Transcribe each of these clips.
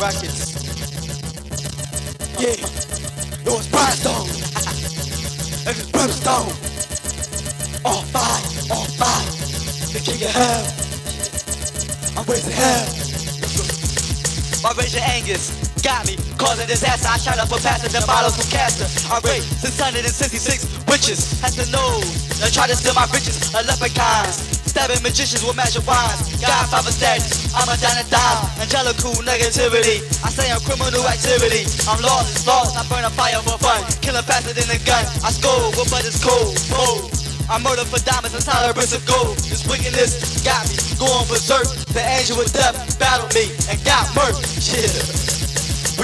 Records. Yeah, it was Brimstone. it was Brimstone. All five, all five. The king of hell. I'm raising hell. My Raging Angus got me, causing disaster. I shot up a pastor, the bottles from Castor. I raised 666 witches, had to know. They try to steal my riches, I left a leprechauns. Stabbing magicians with magic wands. Godfather status, I'm a dime and dime. Angelical negativity. I say I'm criminal activity. I'm lost, lost. I burn a fire for fun. Killing faster than a gun. I score with but it's cold. Bold. I murder for diamonds and tolerance of gold. This wickedness got me going berserk. The angel of death battled me and got murked. Yeah.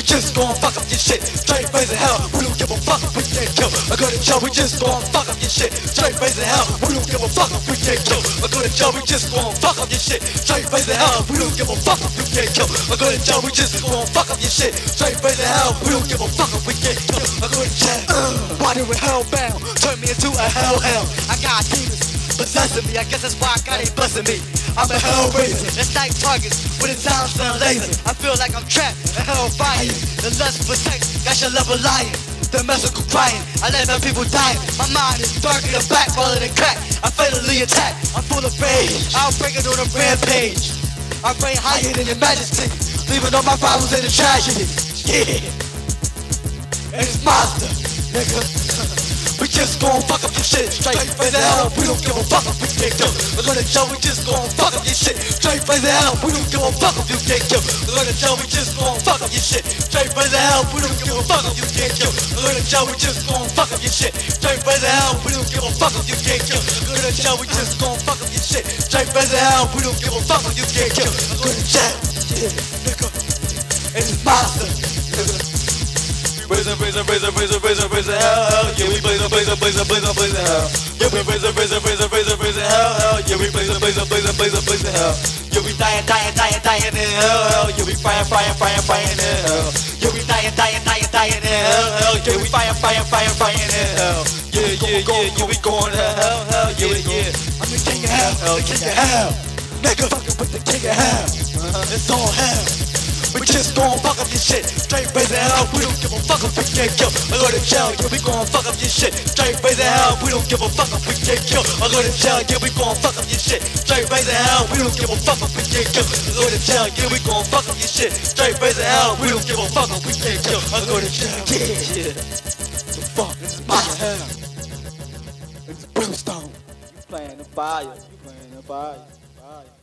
We just gon' fuck up your shit. Straight raising hell. We don't give a fuck if we get killed. I go to jail. We just gon' fuck up your shit. Straight raising hell. We don't give a fuck if we get killed. I go to jail. We just gon' fuck up your shit. Straight raising hell. We don't give a fuck if we get killed. I go to jail. We just gon' fuck up your shit. Straight raising hell. We don't give a fuck if we get killed. I go to jail. Uh, why do we hellbound? Turn me into a hellhound. I got demons possessing me. I guess that's why God ain't blessing me. I'm a hellraiser. It's night targets with a Thompson laser. I feel like I'm trapped in hell hellfire. The lust for sex got your level lying. The medical crying. I let my people die. My mind is darker than black, falling in crack. I fatally attack. I'm full of rage. I'll break it on a rampage. I reign higher than your majesty. Leaving all my problems in a tragedy. Yeah. And it's monster, nigga. We just gon' fuck up your shit straight face hell. We don't give a fuck we get killed. We're gonna jail, we just gon' fuck up your shit straight face hell. We don't give a fuck if you get killed. We're gonna jail, we just gon' fuck up your shit straight face hell. We don't give a fuck if you get killed. We're gonna jail, we just gon' fuck up your shit straight face hell. We don't give a fuck if you get killed. We're gonna jail, we just gon' fuck up your shit straight face hell. We don't give a fuck if you get killed. We're gonna jail, yeah, nigga. And monster, nigga. Raising, raising, raising, raising, raising, raising hell. Yeah, we blazing, blazing, blazing, blazing, blazing hell. Yeah, we blazing, blazing, blazing, blazing, blazing hell, hell. Yeah, we blazing, blazing, blazing, blazing, blazing hell. Yeah, we dying, dying, dying, dying in hell, hell. Yeah, we frying, frying, frying, frying in hell. Yeah, we dying, dying, dying, dying in hell, hell. Yeah, we frying, frying, frying, frying in hell. Yeah, yeah, yeah, yeah, we going to hell, hell. Yeah, yeah. I'm the king of hell, the king of hell. Nigga, fucking with the king of hell. Uh-huh, it's all hell. We just gon' fuck up your shit. Straight raising hell. We don't give a fuck if we get killed. I go to jail. Yeah, we gon' fuck up your shit. Straight raising hell. We don't give a fuck if we get killed. I go to jail. Yeah, we gon' fuck up your shit. Straight raising hell. We don't give a fuck if we get killed. I go to jail. Yeah, we gon' fuck up your shit. Straight raising hell. We don't give a fuck if we get killed. I go to jail. Yeah. The fuck? This is my hell. It's brimstone. You playing the fire, you playing the fire, fire.